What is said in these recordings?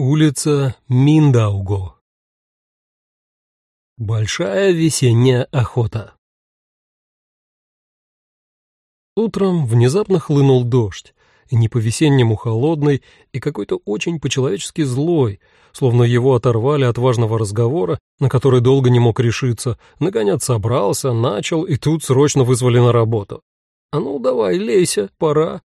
Улица Миндауго. Большая весенняя охота. Утром внезапно хлынул дождь, не по-весеннему холодный, и какой-то очень по-человечески злой, словно его оторвали от важного разговора, на который долго не мог решиться, наконец собрался, начал, и тут срочно вызвали на работу. «А ну, давай, лейся, пора».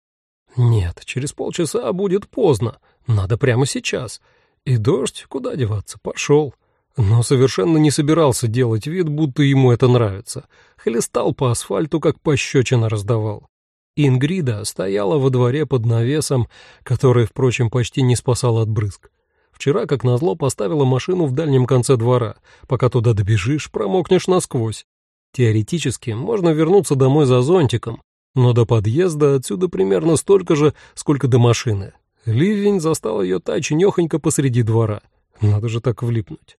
«Нет, через полчаса будет поздно», надо прямо сейчас. И дождь, куда деваться, пошел. Но совершенно не собирался делать вид, будто ему это нравится. Хлестал по асфальту, как пощечина раздавал. Ингрида стояла во дворе под навесом, который, впрочем, почти не спасал от брызг. Вчера, как назло, поставила машину в дальнем конце двора. Пока туда добежишь, промокнешь насквозь. Теоретически можно вернуться домой за зонтиком, но до подъезда отсюда примерно столько же, сколько до машины. Ливень застал ее таченехонько посреди двора. Надо же так влипнуть.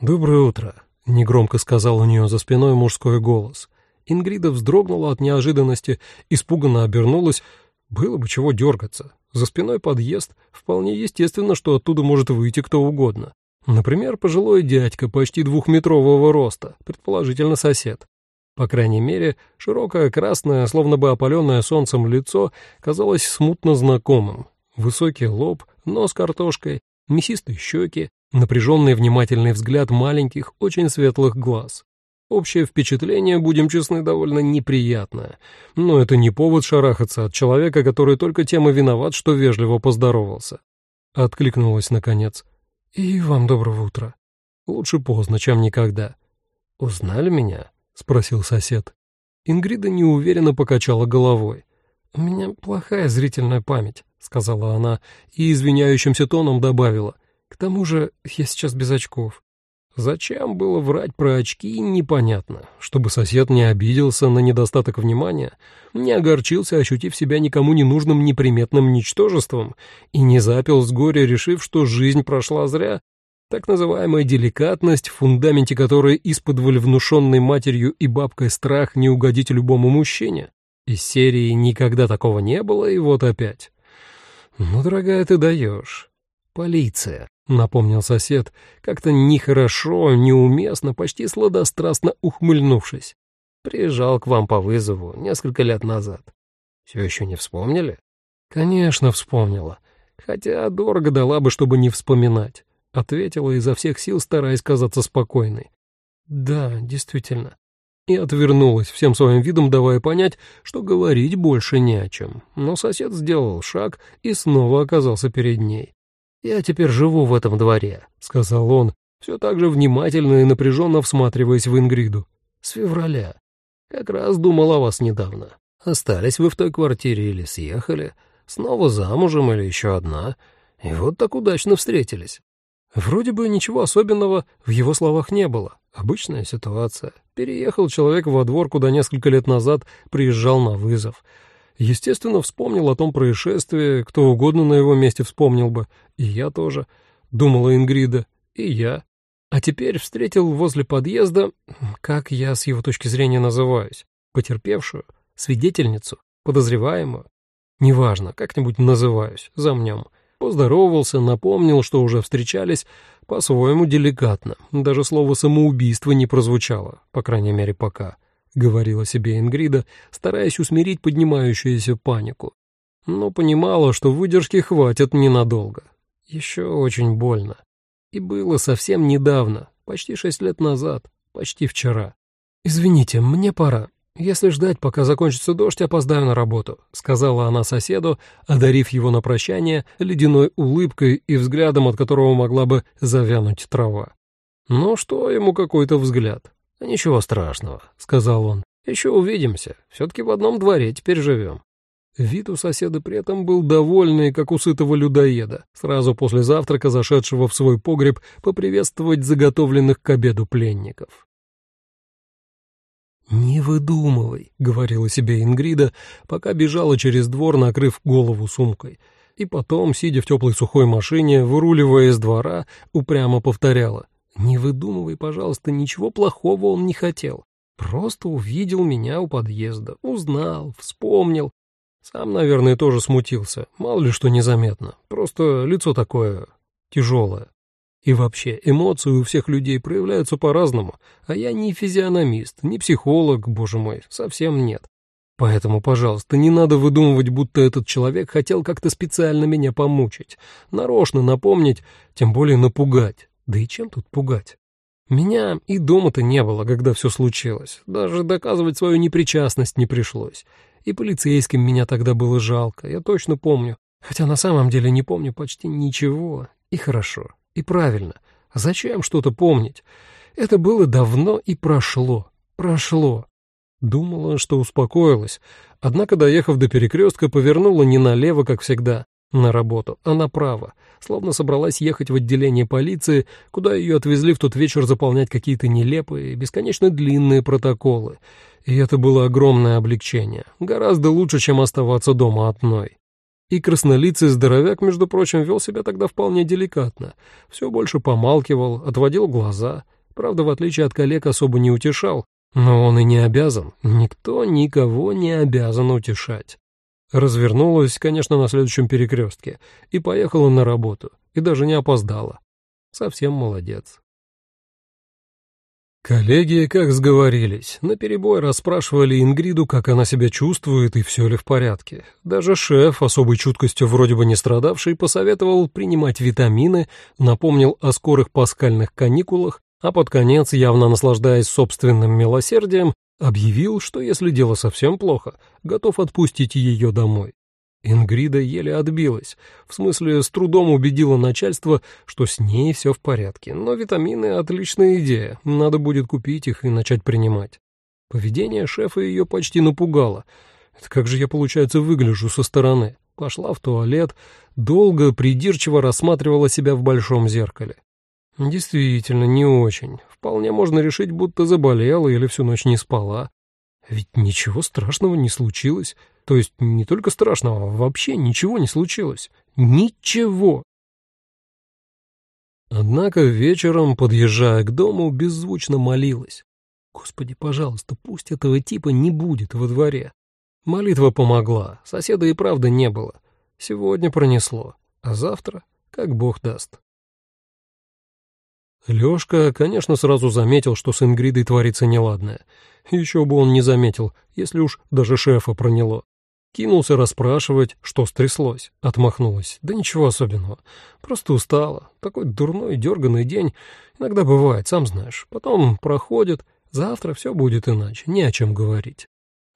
«Доброе утро», — негромко сказал у нее за спиной мужской голос. Ингрида вздрогнула от неожиданности, испуганно обернулась. Было бы чего дергаться. За спиной подъезд. Вполне естественно, что оттуда может выйти кто угодно. Например, пожилой дядька почти двухметрового роста, предположительно сосед. По крайней мере, широкое красное, словно бы опаленное солнцем лицо казалось смутно знакомым, Высокий лоб, нос картошкой, мясистые щеки, напряженный внимательный взгляд маленьких, очень светлых глаз. Общее впечатление, будем честны, довольно неприятное, но это не повод шарахаться от человека, который только тем и виноват, что вежливо поздоровался. Откликнулась, наконец. «И вам доброго утра. Лучше поздно, чем никогда». «Узнали меня?» — спросил сосед. Ингрида неуверенно покачала головой. «У меня плохая зрительная память», — сказала она и извиняющимся тоном добавила. «К тому же я сейчас без очков». Зачем было врать про очки, непонятно. Чтобы сосед не обиделся на недостаток внимания, не огорчился, ощутив себя никому не нужным неприметным ничтожеством, и не запил с горя, решив, что жизнь прошла зря. Так называемая деликатность, в фундаменте которой исподволь внушенной матерью и бабкой страх не угодить любому мужчине. Из серии «Никогда такого не было» и вот опять. «Ну, дорогая, ты даешь». «Полиция», — напомнил сосед, как-то нехорошо, неуместно, почти сладострастно ухмыльнувшись. «Приезжал к вам по вызову несколько лет назад. Все еще не вспомнили?» «Конечно, вспомнила. Хотя дорого дала бы, чтобы не вспоминать», — ответила изо всех сил, стараясь казаться спокойной. «Да, действительно и отвернулась, всем своим видом давая понять, что говорить больше не о чем. Но сосед сделал шаг и снова оказался перед ней. «Я теперь живу в этом дворе», — сказал он, все так же внимательно и напряженно всматриваясь в Ингриду. «С февраля. Как раз думал о вас недавно. Остались вы в той квартире или съехали? Снова замужем или еще одна? И вот так удачно встретились». Вроде бы ничего особенного в его словах не было. Обычная ситуация. Переехал человек во двор, куда несколько лет назад приезжал на вызов. Естественно, вспомнил о том происшествии, кто угодно на его месте вспомнил бы. И я тоже, думала Ингрида, и я. А теперь встретил возле подъезда, как я с его точки зрения называюсь, потерпевшую, свидетельницу, подозреваемую. Неважно, как-нибудь называюсь, замнем. Поздоровался, напомнил, что уже встречались, по-своему деликатно. Даже слово «самоубийство» не прозвучало, по крайней мере, пока, — говорила себе Ингрида, стараясь усмирить поднимающуюся панику. Но понимала, что выдержки хватит ненадолго. Еще очень больно. И было совсем недавно, почти шесть лет назад, почти вчера. «Извините, мне пора. «Если ждать, пока закончится дождь, опоздаю на работу», — сказала она соседу, одарив его на прощание ледяной улыбкой и взглядом, от которого могла бы завянуть трава. «Ну что ему какой-то взгляд?» «Ничего страшного», — сказал он. «Еще увидимся. Все-таки в одном дворе теперь живем». Вид у соседа при этом был довольный, как у сытого людоеда, сразу после завтрака зашедшего в свой погреб поприветствовать заготовленных к обеду пленников. «Не выдумывай», — говорила себе Ингрида, пока бежала через двор, накрыв голову сумкой. И потом, сидя в теплой сухой машине, выруливая из двора, упрямо повторяла. «Не выдумывай, пожалуйста, ничего плохого он не хотел. Просто увидел меня у подъезда, узнал, вспомнил. Сам, наверное, тоже смутился, мало ли что незаметно. Просто лицо такое тяжелая. И вообще, эмоции у всех людей проявляются по-разному, а я не физиономист, не психолог, боже мой, совсем нет. Поэтому, пожалуйста, не надо выдумывать, будто этот человек хотел как-то специально меня помучить, нарочно напомнить, тем более напугать. Да и чем тут пугать? Меня и дома-то не было, когда все случилось. Даже доказывать свою непричастность не пришлось. И полицейским меня тогда было жалко, я точно помню. Хотя на самом деле не помню почти ничего. И хорошо, и правильно. Зачем что-то помнить? Это было давно и прошло. Прошло. Думала, что успокоилась, однако, доехав до перекрестка, повернула не налево, как всегда, на работу, а направо, словно собралась ехать в отделение полиции, куда ее отвезли в тот вечер заполнять какие-то нелепые, бесконечно длинные протоколы. И это было огромное облегчение, гораздо лучше, чем оставаться дома одной. И краснолицый здоровяк, между прочим, вел себя тогда вполне деликатно, все больше помалкивал, отводил глаза, правда, в отличие от коллег, особо не утешал, но он и не обязан, никто никого не обязан утешать. Развернулась, конечно, на следующем перекрестке и поехала на работу, и даже не опоздала. Совсем молодец. Коллеги, как сговорились, наперебой расспрашивали Ингриду, как она себя чувствует и все ли в порядке. Даже шеф, особой чуткостью вроде бы не страдавший, посоветовал принимать витамины, напомнил о скорых пасхальных каникулах а под конец, явно наслаждаясь собственным милосердием, объявил, что если дело совсем плохо, готов отпустить ее домой. Ингрида еле отбилась, в смысле с трудом убедила начальство, что с ней все в порядке, но витамины — отличная идея, надо будет купить их и начать принимать. Поведение шефа ее почти напугало. Это как же я, получается, выгляжу со стороны? Пошла в туалет, долго, придирчиво рассматривала себя в большом зеркале. Действительно, не очень. Вполне можно решить, будто заболела или всю ночь не спала. Ведь ничего страшного не случилось. То есть не только страшного, а вообще ничего не случилось. Ничего. Однако вечером, подъезжая к дому, беззвучно молилась. Господи, пожалуйста, пусть этого типа не будет во дворе. Молитва помогла, соседа и правда не было. Сегодня пронесло, а завтра, как бог даст. Лёшка, конечно, сразу заметил, что с Ингридой творится неладное. Еще бы он не заметил, если уж даже шефа проняло. Кинулся расспрашивать, что стряслось. Отмахнулась. Да ничего особенного. Просто устала. Такой дурной, дерганный день. Иногда бывает, сам знаешь. Потом проходит. Завтра все будет иначе. Не о чем говорить.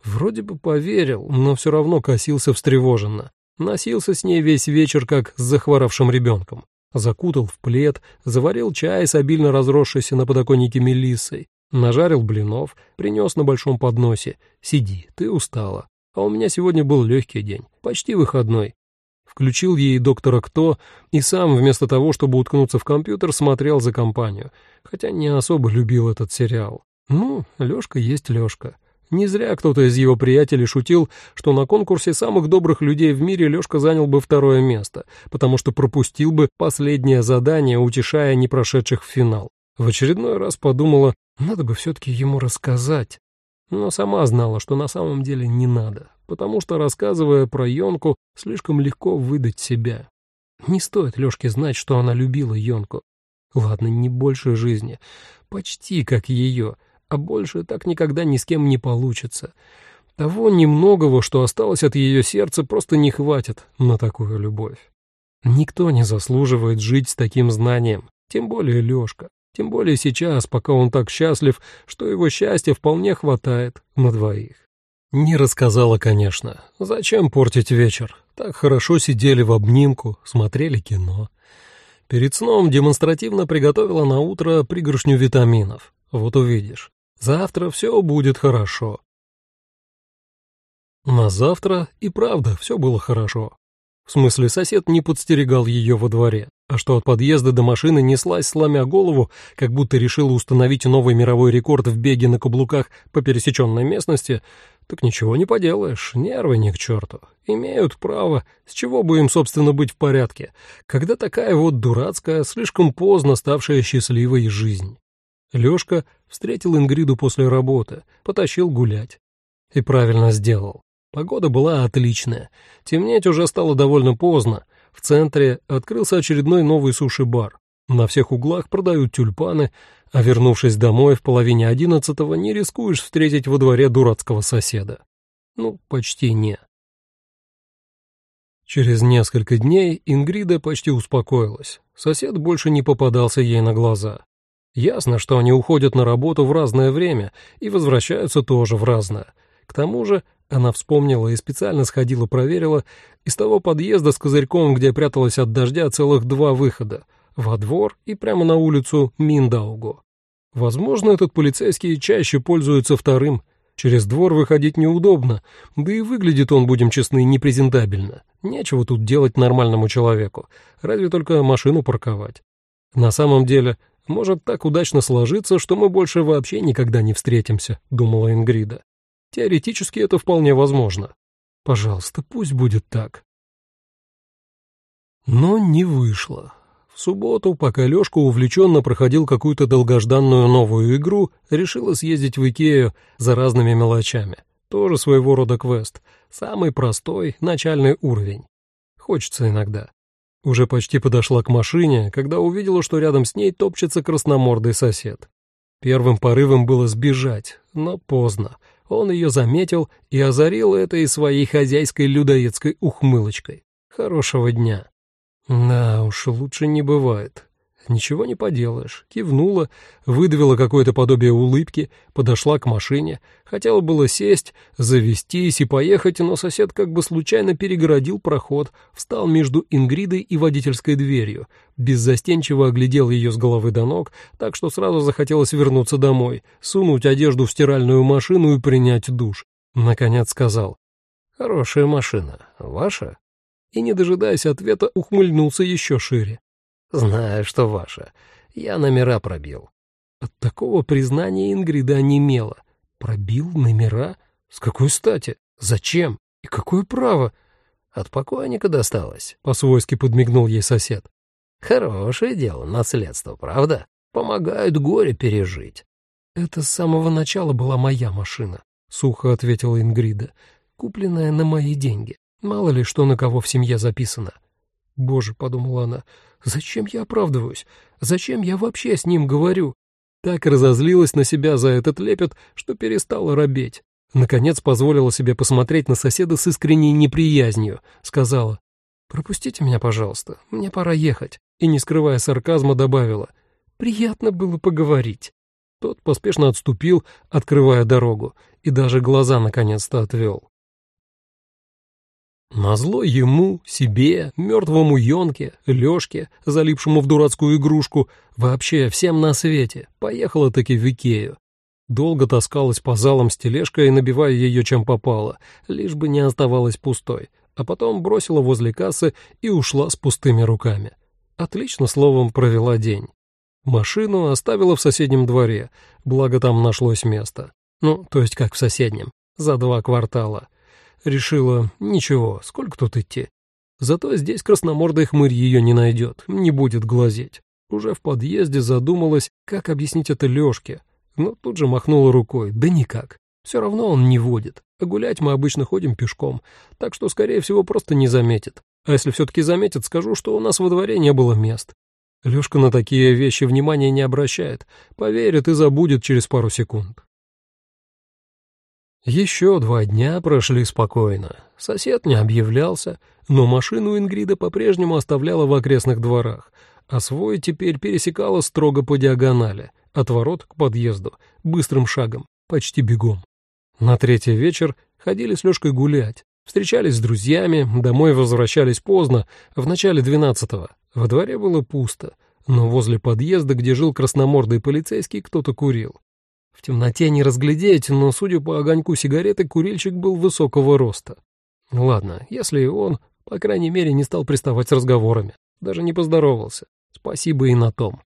Вроде бы поверил, но все равно косился встревоженно. Носился с ней весь вечер, как с захворавшим ребенком закутал в плед, заварил чай с обильно разросшейся на подоконнике мелиссой, нажарил блинов, принес на большом подносе. «Сиди, ты устала. А у меня сегодня был легкий день, почти выходной». Включил ей доктора Кто и сам, вместо того, чтобы уткнуться в компьютер, смотрел за компанию, хотя не особо любил этот сериал. Ну, Лёшка есть Лёшка. Не зря кто-то из его приятелей шутил, что на конкурсе самых добрых людей в мире Лёшка занял бы второе место, потому что пропустил бы последнее задание, утешая не прошедших в финал. В очередной раз подумала, надо бы все-таки ему рассказать. Но сама знала, что на самом деле не надо, потому что, рассказывая про Йонку, слишком легко выдать себя. Не стоит Лёшке знать, что она любила Йонку. Ладно, не больше жизни, почти как ее — а больше так никогда ни с кем не получится. Того немногого, что осталось от ее сердца, просто не хватит на такую любовь. Никто не заслуживает жить с таким знанием, тем более Лёшка. Тем более сейчас, пока он так счастлив, что его счастья вполне хватает на двоих. Не рассказала, конечно. Зачем портить вечер? Так хорошо сидели в обнимку, смотрели кино. Перед сном демонстративно приготовила на утро пригоршню витаминов. Вот увидишь. Завтра все будет хорошо. На завтра и правда все было хорошо. В смысле, сосед не подстерегал ее во дворе, а что от подъезда до машины неслась, сломя голову, как будто решила установить новый мировой рекорд в беге на каблуках по пересеченной местности, так ничего не поделаешь, нервы ни к черту. Имеют право, с чего бы им, собственно, быть в порядке, когда такая вот дурацкая, слишком поздно ставшая счастливой жизнь. Лёшка встретил Ингриду после работы, потащил гулять. И правильно сделал. Погода была отличная. Темнеть уже стало довольно поздно. В центре открылся очередной новый суши-бар. На всех углах продают тюльпаны, а вернувшись домой в половине одиннадцатого, не рискуешь встретить во дворе дурацкого соседа. Ну, почти не. Через несколько дней Ингрида почти успокоилась. Сосед больше не попадался ей на глаза. Ясно, что они уходят на работу в разное время и возвращаются тоже в разное. К тому же она вспомнила и специально сходила проверила, из того подъезда с козырьком, где пряталась от дождя, целых два выхода — во двор и прямо на улицу Миндауго. Возможно, этот полицейский чаще пользуется вторым. Через двор выходить неудобно, да и выглядит он, будем честны, непрезентабельно. Нечего тут делать нормальному человеку, разве только машину парковать. На самом деле, может так удачно сложиться, что мы больше вообще никогда не встретимся, думала Ингрида. Теоретически это вполне возможно. Пожалуйста, пусть будет так. Но не вышло. В субботу, пока Лёшка увлеченно проходил какую-то долгожданную новую игру, решила съездить в Икею за разными мелочами. Тоже своего рода квест. Самый простой, начальный уровень. Хочется иногда. Уже почти подошла к машине, когда увидела, что рядом с ней топчется красномордый сосед. Первым порывом было сбежать, но поздно. Он ее заметил и озарил этой своей хозяйской людоедской ухмылочкой. Хорошего дня. Да уж, лучше не бывает. Ничего не поделаешь. Кивнула, выдавила какое-то подобие улыбки, подошла к машине, хотела было сесть, завестись и поехать, но сосед как бы случайно перегородил проход, встал между Ингридой и водительской дверью, беззастенчиво оглядел ее с головы до ног, так что сразу захотелось вернуться домой, сунуть одежду в стиральную машину и принять душ. Наконец сказал, «Хорошая машина. Ваша?» и, не дожидаясь ответа, ухмыльнулся еще шире. «Знаю, что ваша. Я номера пробил». От такого признания Ингрида онемела. «Пробил номера? С какой стати? Зачем? И какое право?» «От покойника досталось», — по-свойски подмигнул ей сосед. «Хорошее дело, наследство, правда? Помогает горе пережить». «Это с самого начала была моя машина», — сухо ответила Ингрида, купленная на мои деньги. Мало ли, что на кого в семье записано. «Боже», — подумала она, — «зачем я оправдываюсь? Зачем я вообще с ним говорю?» Так разозлилась на себя за этот лепет, что перестала робеть. Наконец позволила себе посмотреть на соседа с искренней неприязнью. Сказала, «Пропустите меня, пожалуйста, мне пора ехать». И, не скрывая сарказма, добавила, «Приятно было поговорить». Тот поспешно отступил, открывая дорогу, и даже глаза наконец-то отвел. Назло ему, себе, мертвому Йонке, Лёшке, залипшему в дурацкую игрушку, вообще всем на свете, поехала таки в Икею. Долго таскалась по залам с тележкой, набивая ее чем попало, лишь бы не оставалась пустой, а потом бросила возле кассы и ушла с пустыми руками. Отлично, словом, провела день. Машину оставила в соседнем дворе, благо там нашлось место. Ну, то есть как в соседнем, за два квартала. Решила, ничего, сколько тут идти. Зато здесь красномордый хмырь ее не найдет, не будет глазеть. Уже в подъезде задумалась, как объяснить это Лешке, но тут же махнула рукой, да никак. Все равно он не водит, а гулять мы обычно ходим пешком, так что, скорее всего, просто не заметит. А если все-таки заметит, скажу, что у нас во дворе не было мест. Лешка на такие вещи внимания не обращает, поверит и забудет через пару секунд. Еще два дня прошли спокойно. Сосед не объявлялся, но машину Ингрида по-прежнему оставляла в окрестных дворах, а свой теперь пересекала строго по диагонали, от ворот к подъезду, быстрым шагом, почти бегом. На третий вечер ходили с Лёшкой гулять, встречались с друзьями, домой возвращались поздно, в начале двенадцатого. Во дворе было пусто, но возле подъезда, где жил красномордый полицейский, кто-то курил. В темноте не разглядеть, но, судя по огоньку сигареты, курильщик был высокого роста. Ладно, если и он, по крайней мере, не стал приставать с разговорами, даже не поздоровался. Спасибо и на том.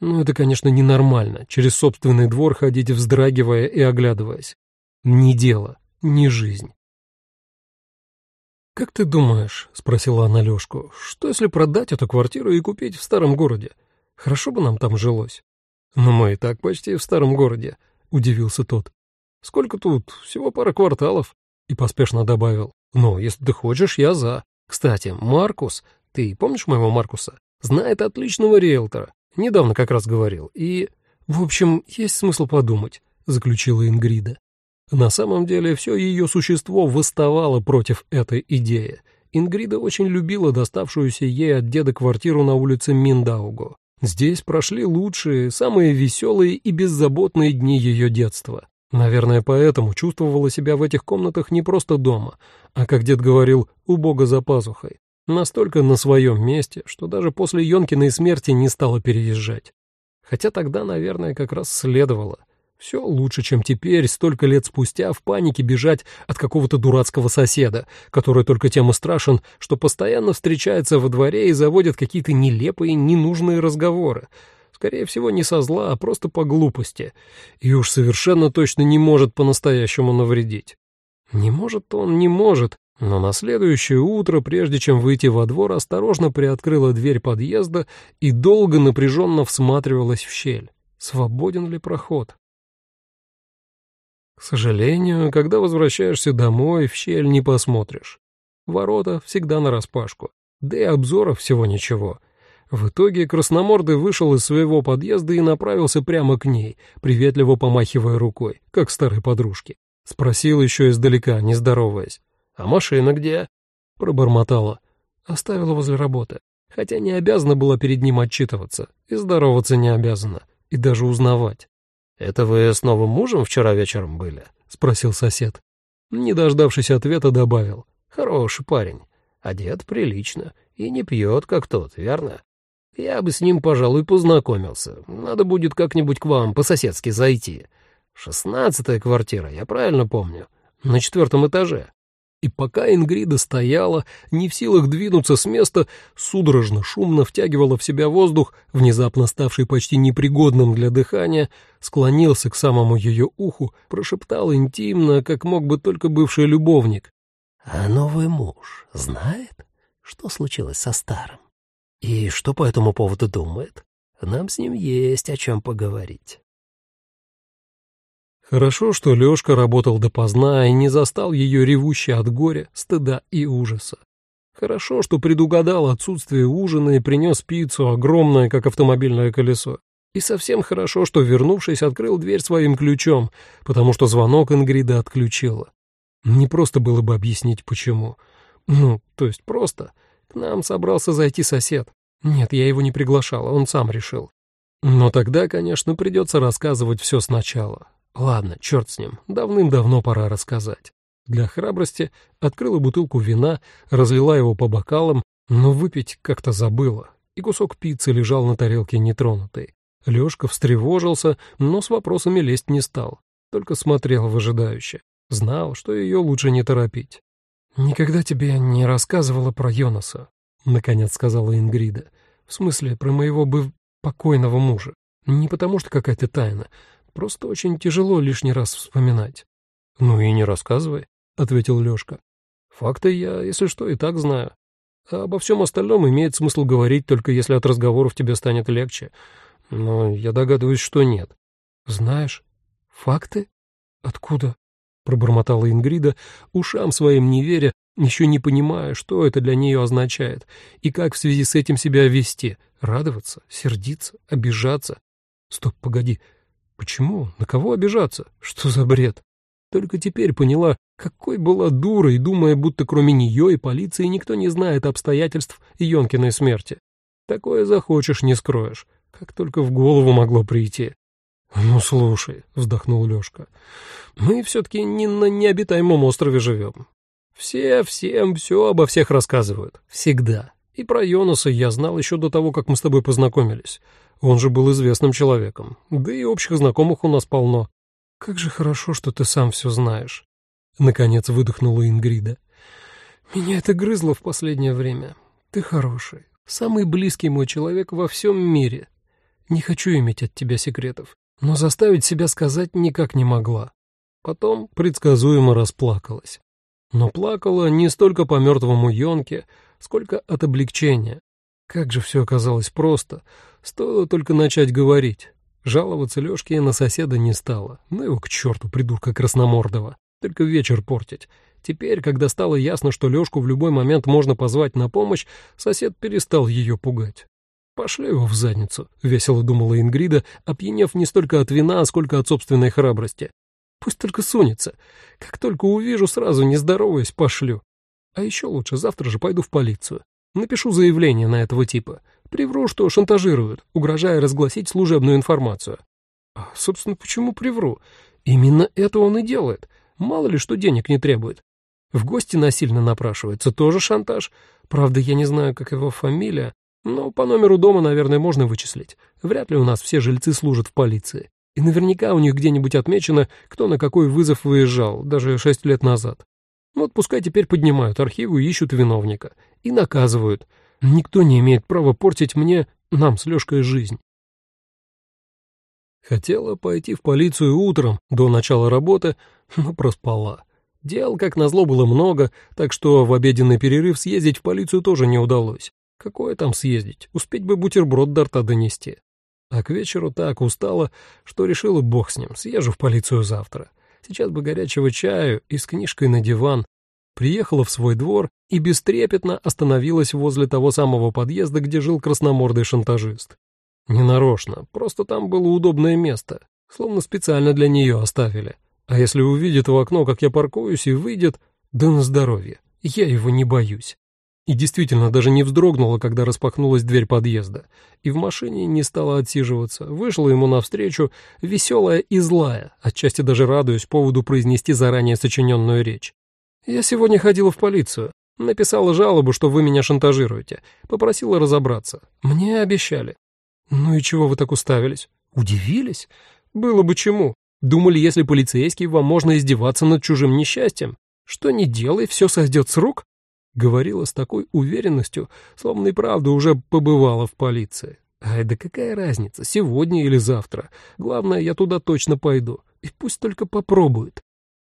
Ну, это, конечно, ненормально, через собственный двор ходить, вздрагивая и оглядываясь. Не дело, не жизнь. «Как ты думаешь, — спросила она Лёшку, — что если продать эту квартиру и купить в старом городе? Хорошо бы нам там жилось. Но мы и так почти в старом городе, удивился тот. «Сколько тут? Всего пара кварталов». И поспешно добавил. «Но если ты хочешь, я за. Кстати, Маркус, Ты помнишь моего Маркуса? Знает отличного риэлтора. Недавно как раз говорил. И, в общем, есть смысл подумать», — заключила Ингрида. На самом деле все ее существо восставало против этой идеи. Ингрида очень любила доставшуюся ей от деда квартиру на улице Миндауго. Здесь прошли лучшие, самые веселые и беззаботные дни ее детства. Наверное, поэтому чувствовала себя в этих комнатах не просто дома, а, как дед говорил, у бога за пазухой. Настолько на своем месте, что даже после Йонкиной смерти не стала переезжать. Хотя тогда, наверное, как раз следовало — все лучше, чем теперь, столько лет спустя, в панике бежать от какого-то дурацкого соседа, который только тем и страшен, что постоянно встречается во дворе и заводит какие-то нелепые, ненужные разговоры. Скорее всего, не со зла, а просто по глупости. И уж совершенно точно не может по-настоящему навредить. Не может он, не может, но на следующее утро, прежде чем выйти во двор, осторожно приоткрыла дверь подъезда и долго напряженно всматривалась в щель. Свободен ли проход? К сожалению, когда возвращаешься домой, в щель не посмотришь. Ворота всегда нараспашку, да и обзора всего ничего. В итоге Красномордый вышел из своего подъезда и направился прямо к ней, приветливо помахивая рукой, как старой подружке. Спросил еще издалека, не здороваясь. «А машина где?» Пробормотала. Оставила возле работы. Хотя не обязана была перед ним отчитываться, и здороваться не обязана, и даже узнавать. «Это вы с новым мужем вчера вечером были?» — спросил сосед. Не дождавшись ответа, добавил. «Хороший парень, одет прилично и не пьет, как тот, верно? Я бы с ним, пожалуй, познакомился. Надо будет как-нибудь к вам по-соседски зайти. Шестнадцатая квартира, я правильно помню, на четвертом этаже». И пока Ингрида стояла, не в силах двинуться с места, судорожно, шумно втягивала в себя воздух, внезапно ставший почти непригодным для дыхания, склонился к самому ее уху, прошептал интимно, как мог бы только бывший любовник. «А новый муж знает, что случилось со старым? И что по этому поводу думает? Нам с ним есть о чем поговорить». Хорошо, что Лёшка работал допоздна и не застал ее ревущей от горя, стыда и ужаса. Хорошо, что предугадал отсутствие ужина и принес пиццу, огромное, как автомобильное колесо. И совсем хорошо, что, вернувшись, открыл дверь своим ключом, потому что звонок Ингрида отключила. Не просто было бы объяснить, почему. Ну, то есть просто. К нам собрался зайти сосед. Нет, я его не приглашала, он сам решил. Но тогда, конечно, придется рассказывать все сначала. Ладно, черт с ним, давным-давно пора рассказать. Для храбрости открыла бутылку вина, разлила его по бокалам, но выпить как-то забыла, и кусок пиццы лежал на тарелке нетронутый. Лёшка встревожился, но с вопросами лезть не стал, только смотрел выжидающе. Знал, что ее лучше не торопить. «Никогда тебе не рассказывала про Йонаса», — наконец сказала Ингрида. «В смысле, про моего быв... покойного мужа. Не потому что какая-то тайна, Просто очень тяжело лишний раз вспоминать. «Ну и не рассказывай», — ответил Лёшка. «Факты я, если что, и так знаю. А обо всем остальном имеет смысл говорить, только если от разговоров тебе станет легче. Но я догадываюсь, что нет». «Знаешь, факты? Откуда?» — пробормотала Ингрида, ушам своим не веря, еще не понимая, что это для нее означает, и как в связи с этим себя вести — радоваться, сердиться, обижаться. Стоп, погоди, Почему? На кого обижаться? Что за бред? Только теперь поняла, какой была дурой, думая, будто кроме нее и полиции никто не знает обстоятельств Йонкиной смерти. Такое захочешь, не скроешь. Как только в голову могло прийти. «Ну, слушай», — вздохнул Лёшка, — «мы все-таки не на необитаемом острове живем. Все всем все обо всех рассказывают. Всегда. И про Йонаса я знал еще до того, как мы с тобой познакомились. Он же был известным человеком. Да и общих знакомых у нас полно. Как же хорошо, что ты сам все знаешь. Наконец выдохнула Ингрида. Меня это грызло в последнее время. Ты хороший. Самый близкий мой человек во всем мире. Не хочу иметь от тебя секретов, но заставить себя сказать никак не могла. Потом предсказуемо расплакалась. Но плакала не столько по мертвому Йонке, сколько от облегчения. Как же все оказалось просто, стоило только начать говорить. Жаловаться Лёшке на соседа не стало. Ну его к черту, придурка красномордого. Только вечер портить. Теперь, когда стало ясно, что Лёшку в любой момент можно позвать на помощь, сосед перестал ее пугать. «Пошли его в задницу», — весело думала Ингрида, опьянев не столько от вина, сколько от собственной храбрости. «Пусть только сунется. Как только увижу, сразу не здороваясь, пошлю. А еще лучше завтра же пойду в полицию. Напишу заявление на этого типа. Привру, что шантажируют, угрожая разгласить служебную информацию. А, собственно, почему привру? Именно это он и делает. Мало ли, что денег не требует. В гости насильно напрашивается, тоже шантаж. Правда, я не знаю, как его фамилия, но по номеру дома, наверное, можно вычислить. Вряд ли у нас все жильцы служат в полиции. И наверняка у них где-нибудь отмечено, кто на какой вызов выезжал, даже шесть лет назад. Вот пускай теперь поднимают архивы и ищут виновника. И наказывают. Никто не имеет права портить мне, нам с Лёшкой, жизнь. Хотела пойти в полицию утром, до начала работы, но проспала. Дел, как назло, было много, так что в обеденный перерыв съездить в полицию тоже не удалось. Какое там съездить, успеть бы бутерброд до рта донести. А к вечеру так устала, что решила бог с ним, съезжу в полицию завтра. Сейчас бы горячего чаю и с книжкой на диван. Приехала в свой двор и бестрепетно остановилась возле того самого подъезда, где жил красномордый шантажист. Ненарочно, просто там было удобное место, словно специально для нее оставили. А если увидит в окно, как я паркуюсь, и выйдет, да на здоровье, я его не боюсь. И действительно даже не вздрогнула, когда распахнулась дверь подъезда, и в машине не стала отсиживаться, вышла ему навстречу, веселая и злая, отчасти даже радуясь поводу произнести заранее сочиненную речь. «Я сегодня ходила в полицию, написала жалобу, что вы меня шантажируете, попросила разобраться. Мне обещали». «Ну и чего вы так уставились? Удивились? Было бы чему. Думали, если полицейский, вам можно издеваться над чужим несчастьем. Что не делай, все сойдет с рук?» Говорила с такой уверенностью, словно и правда уже побывала в полиции. Ай, да какая разница, сегодня или завтра. Главное, я туда точно пойду. И пусть только попробует.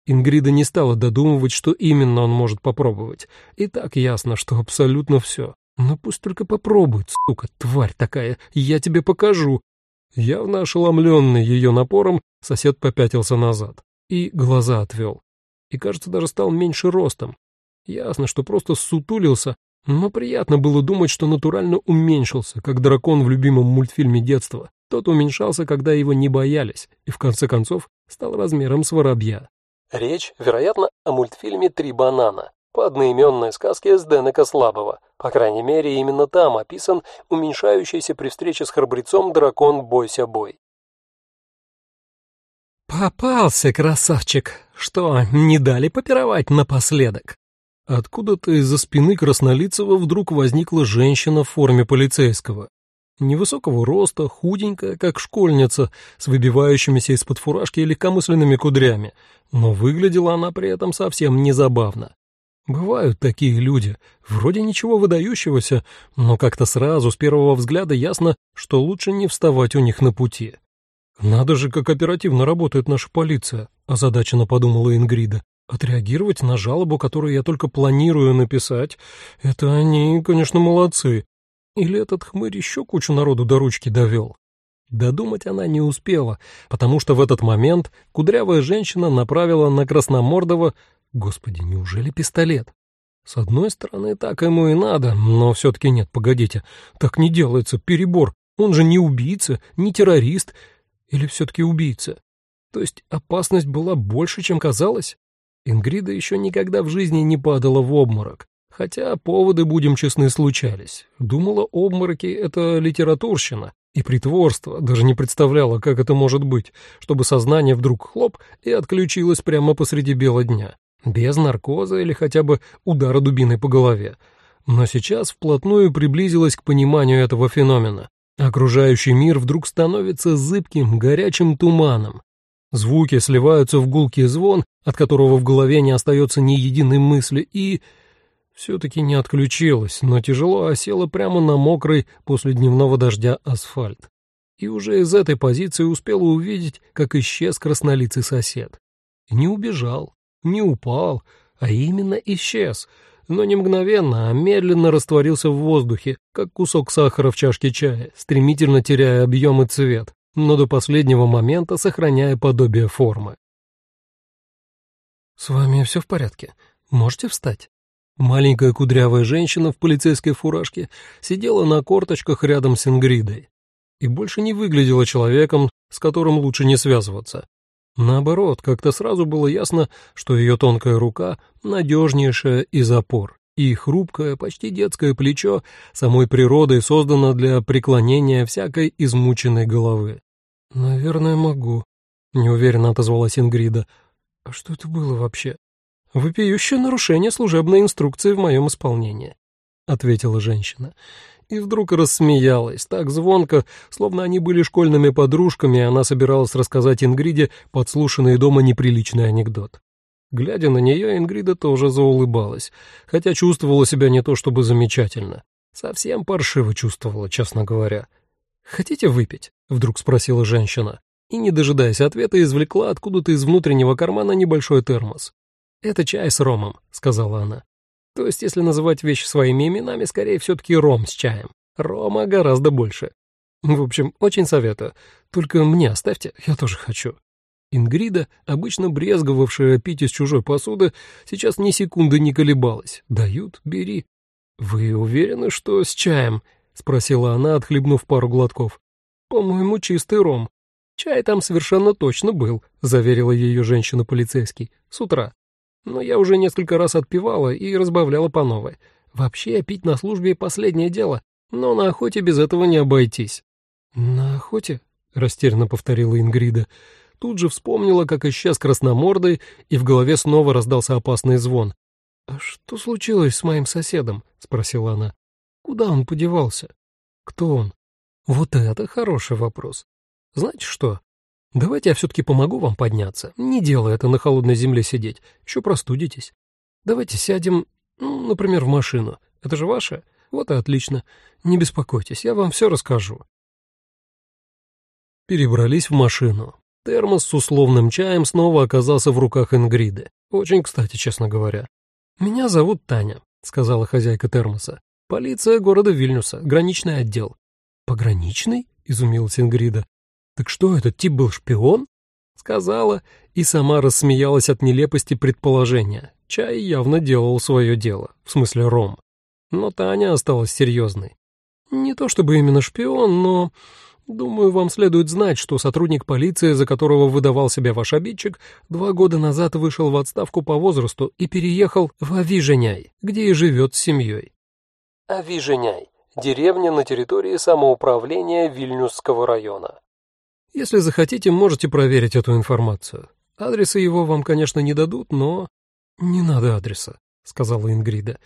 Ингрида не стала додумывать, что именно он может попробовать. И так ясно, что абсолютно все. Но пусть только попробует, сука, тварь такая, я тебе покажу. Явно ошеломленный ее напором, сосед попятился назад и глаза отвел. И, кажется, даже стал меньше ростом, Ясно, что просто сутулился, но приятно было думать, что натурально уменьшился, как дракон в любимом мультфильме детства. Тот уменьшался, когда его не боялись, и в конце концов стал размером с воробья. Речь, вероятно, о мультфильме «Три банана» по одноименной сказке с Денека Слабого. По крайней мере, именно там описан уменьшающийся при встрече с храбрецом дракон «Бойся бой». «Попался, красавчик! Что, не дали попировать напоследок?» Откуда-то из-за спины Краснолицева вдруг возникла женщина в форме полицейского. Невысокого роста, худенькая, как школьница, с выбивающимися из-под фуражки легкомысленными кудрями, но выглядела она при этом совсем не забавно. Бывают такие люди, вроде ничего выдающегося, но как-то сразу, с первого взгляда, ясно, что лучше не вставать у них на пути. «Надо же, как оперативно работает наша полиция», — озадаченно подумала Ингрида. Отреагировать на жалобу, которую я только планирую написать, это они, конечно, молодцы. Или этот хмырь еще кучу народу до ручки довел? Додумать она не успела, потому что в этот момент кудрявая женщина направила на Красномордова, господи, неужели пистолет? С одной стороны, так ему и надо, но все-таки нет, погодите, так не делается, перебор. Он же не убийца, не террорист, или все-таки убийца? То есть опасность была больше, чем казалось? Ингрида еще никогда в жизни не падала в обморок, хотя поводы, будем честны, случались. Думала, обмороки — это литературщина и притворство, даже не представляла, как это может быть, чтобы сознание вдруг хлоп и отключилось прямо посреди бела дня, без наркоза или хотя бы удара дубиной по голове. Но сейчас вплотную приблизилась к пониманию этого феномена. Окружающий мир вдруг становится зыбким, горячим туманом, Звуки сливаются в гулкий звон, от которого в голове не остается ни единой мысли, и... Все-таки не отключилась, но тяжело осела прямо на мокрый после дневного дождя асфальт. И уже из этой позиции успела увидеть, как исчез краснолицый сосед. Не убежал, не упал, а именно исчез, но не мгновенно, а медленно растворился в воздухе, как кусок сахара в чашке чая, стремительно теряя объем и цвет но до последнего момента сохраняя подобие формы. «С вами все в порядке? Можете встать?» Маленькая кудрявая женщина в полицейской фуражке сидела на корточках рядом с Ингридой и больше не выглядела человеком, с которым лучше не связываться. Наоборот, как-то сразу было ясно, что ее тонкая рука надежнейшая из опор, и хрупкое, почти детское плечо самой природой создано для преклонения всякой измученной головы. «Наверное, могу», — неуверенно отозвалась Ингрида. «А что это было вообще?» «Вопиющее нарушение служебной инструкции в моем исполнении», — ответила женщина и вдруг рассмеялась, так звонко, словно они были школьными подружками, и она собиралась рассказать Ингриде подслушанный дома неприличный анекдот. Глядя на нее, Ингрида тоже заулыбалась, хотя чувствовала себя не то чтобы замечательно. Совсем паршиво чувствовала, честно говоря. «Хотите выпить?» — вдруг спросила женщина. И, не дожидаясь ответа, извлекла откуда-то из внутреннего кармана небольшой термос. «Это чай с ромом», — сказала она. То есть, если называть вещи своими именами, скорее все-таки ром с чаем. Рома гораздо больше. В общем, очень советую. Только мне оставьте, я тоже хочу. Ингрида, обычно брезговавшая пить из чужой посуды, сейчас ни секунды не колебалась. Дают — бери. «Вы уверены, что с чаем?» — спросила она, отхлебнув пару глотков. «По-моему, чистый ром. Чай там совершенно точно был», — заверила ее женщина-полицейский. «С утра но я уже несколько раз отпивала и разбавляла по новой. Вообще, пить на службе — последнее дело, но на охоте без этого не обойтись». «На охоте?» — растерянно повторила Ингрида. Тут же вспомнила, как исчез красномордый, и в голове снова раздался опасный звон. «А что случилось с моим соседом?» — спросила она. «Куда он подевался? Кто он?» «Вот это хороший вопрос. Знаете что? Давайте я все-таки помогу вам подняться. Не делай это на холодной земле сидеть, еще простудитесь. Давайте сядем, ну, например, в машину. Это же ваша? Вот и отлично. Не беспокойтесь, я вам все расскажу. Перебрались в машину. Термос с условным чаем снова оказался в руках Ингриды. Очень кстати, честно говоря. «Меня зовут Таня», — сказала хозяйка термоса. «Полиция города Вильнюса, граничный отдел». «Пограничный?» — изумилась Ингрида. «Так что, этот тип был шпион?» Сказала и сама рассмеялась от нелепости предположения. Чай явно делал свое дело, в смысле ром. Но Таня осталась серьезной. Не то чтобы именно шпион, но... Думаю, вам следует знать, что сотрудник полиции, за которого выдавал себя ваш обидчик, два года назад вышел в отставку по возрасту и переехал в Авиженяй, где и живет с семьей. Авиженяй – деревня на территории самоуправления Вильнюсского района. Если захотите, можете проверить эту информацию. Адреса его вам, конечно, не дадут, но... Не надо адреса, сказала Ингрида.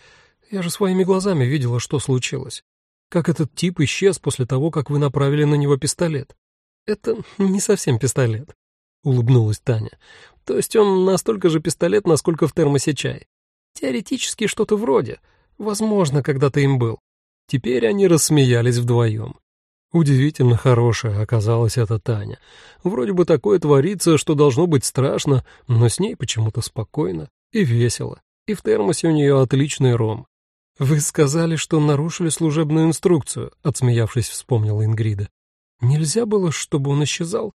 Я же своими глазами видела, что случилось. Как этот тип исчез после того, как вы направили на него пистолет. Это не совсем пистолет, улыбнулась Таня. То есть он настолько же пистолет, насколько в термосе чай. Теоретически что-то вроде. Возможно, когда-то им был. Теперь они рассмеялись вдвоем. Удивительно хорошая оказалась эта Таня. Вроде бы такое творится, что должно быть страшно, но с ней почему-то спокойно и весело. И в термосе у нее отличный ром. «Вы сказали, что нарушили служебную инструкцию», — отсмеявшись, вспомнила Ингрида. «Нельзя было, чтобы он исчезал?»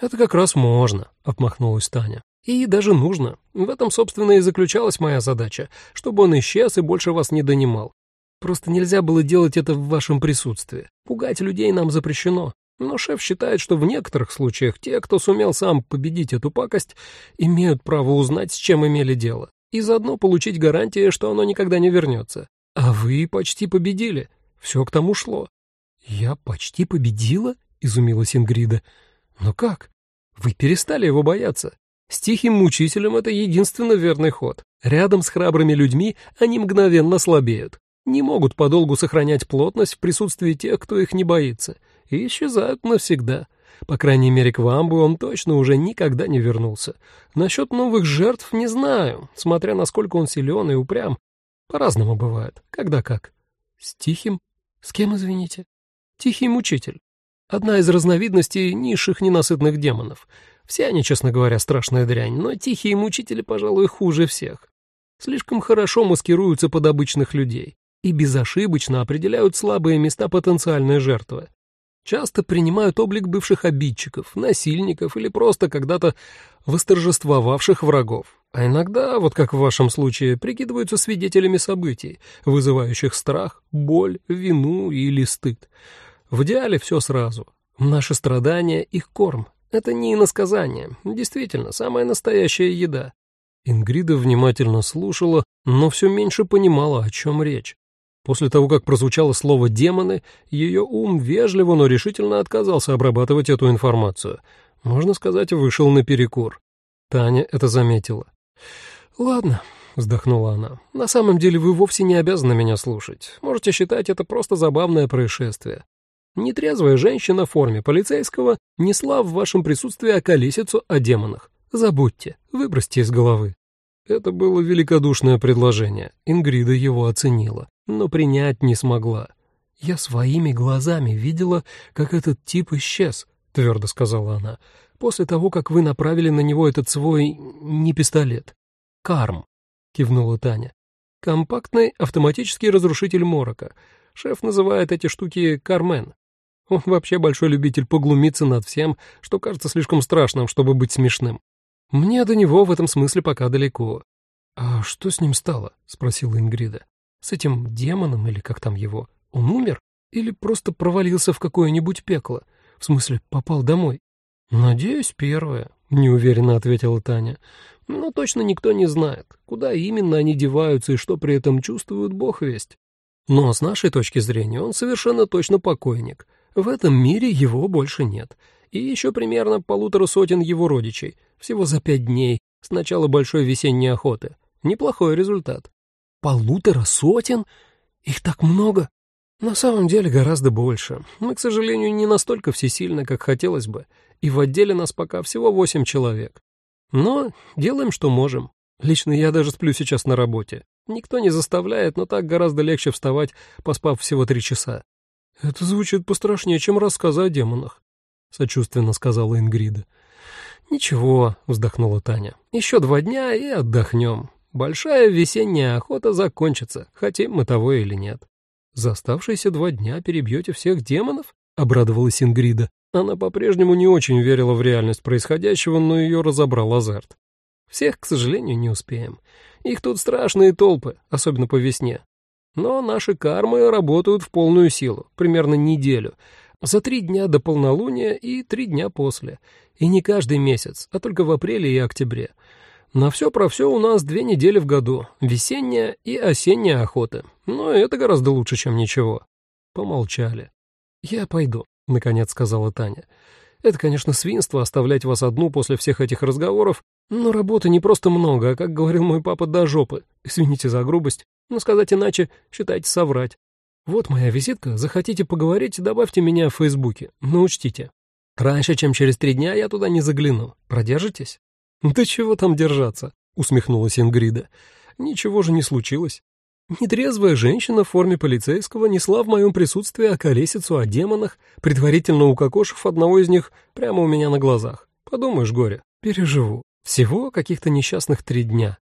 «Это как раз можно», — отмахнулась Таня. «И даже нужно. В этом, собственно, и заключалась моя задача, чтобы он исчез и больше вас не донимал. Просто нельзя было делать это в вашем присутствии. Пугать людей нам запрещено. Но шеф считает, что в некоторых случаях те, кто сумел сам победить эту пакость, имеют право узнать, с чем имели дело, и заодно получить гарантии, что оно никогда не вернется. А вы почти победили. Все к тому шло. «Я почти победила?» — изумилась Ингрида. «Но как? Вы перестали его бояться. С тихим мучителем это единственно верный ход. Рядом с храбрыми людьми они мгновенно слабеют не могут подолгу сохранять плотность в присутствии тех, кто их не боится, и исчезают навсегда. По крайней мере, к вам бы он точно уже никогда не вернулся. Насчет новых жертв не знаю, смотря насколько он силен и упрям. По-разному бывает, когда как. С тихим? С кем, извините? Тихий мучитель. Одна из разновидностей низших ненасытных демонов. Все они, честно говоря, страшная дрянь, но тихие мучители, пожалуй, хуже всех. Слишком хорошо маскируются под обычных людей и безошибочно определяют слабые места потенциальной жертвы. Часто принимают облик бывших обидчиков, насильников или просто когда-то восторжествовавших врагов. А иногда, вот как в вашем случае, прикидываются свидетелями событий, вызывающих страх, боль, вину или стыд. В идеале все сразу. Наши страдания — их корм. Это не иносказание. Действительно, самая настоящая еда. Ингрида внимательно слушала, но все меньше понимала, о чем речь. После того, как прозвучало слово «демоны», ее ум вежливо, но решительно отказался обрабатывать эту информацию. Можно сказать, вышел наперекур. Таня это заметила. «Ладно», — вздохнула она, — «на самом деле вы вовсе не обязаны меня слушать. Можете считать это просто забавное происшествие. Нетрезвая женщина в форме полицейского несла в вашем присутствии околесицу о демонах. Забудьте, выбросьте из головы». Это было великодушное предложение. Ингрида его оценила, но принять не смогла. «Я своими глазами видела, как этот тип исчез», — твердо сказала она, «после того, как вы направили на него этот свой... не пистолет. Карм», — кивнула Таня. «Компактный автоматический разрушитель морока. Шеф называет эти штуки «Кармен». Он вообще большой любитель поглумиться над всем, что кажется слишком страшным, чтобы быть смешным. Мне до него в этом смысле пока далеко. «А что с ним стало?» — спросила Ингрида. «С этим демоном или как там его? Он умер? Или просто провалился в какое-нибудь пекло? В смысле, попал домой?» «Надеюсь, первое», — неуверенно ответила Таня. «Но точно никто не знает, куда именно они деваются и что при этом чувствуют, бог весть. Но с нашей точки зрения он совершенно точно покойник. В этом мире его больше нет. И еще примерно полутора сотен его родичей, всего за пять дней, с начала большой весенней охоты. Неплохой результат. Полутора сотен? Их так много? На самом деле гораздо больше. Мы, к сожалению, не настолько всесильны, как хотелось бы, и в отделе нас пока всего восемь человек. Но делаем, что можем. Лично я даже сплю сейчас на работе. Никто не заставляет, но так гораздо легче вставать, поспав всего три часа. «Это звучит пострашнее, чем рассказы о демонах», — сочувственно сказала Ингрида. «Ничего», — вздохнула Таня, — «еще два дня и отдохнем. Большая весенняя охота закончится, хотим мы того или нет». «За оставшиеся два дня перебьете всех демонов?» — обрадовалась Ингрида. Она по-прежнему не очень верила в реальность происходящего, но ее разобрал азарт. «Всех, к сожалению, не успеем. Их тут страшные толпы, особенно по весне. Но наши кармы работают в полную силу, примерно неделю, за три дня до полнолуния и три дня после. И не каждый месяц, а только в апреле и октябре. На все про все у нас две недели в году, весенняя и осенняя охота. Но это гораздо лучше, чем ничего. Помолчали. «Я пойду», — наконец сказала Таня. «Это, конечно, свинство оставлять вас одну после всех этих разговоров, но работы не просто много, а, как говорил мой папа, до жопы. Извините за грубость, но сказать иначе, считайте соврать. Вот моя визитка, захотите поговорить, добавьте меня в Фейсбуке, но учтите. Раньше, чем через три дня, я туда не загляну. Продержитесь? Да чего там держаться, усмехнулась Ингрида. Ничего же не случилось. Нетрезвая женщина в форме полицейского несла в моем присутствии околесицу о демонах, предварительно укокошив одного из них прямо у меня на глазах. Подумаешь, горе, переживу. Всего каких-то несчастных три дня.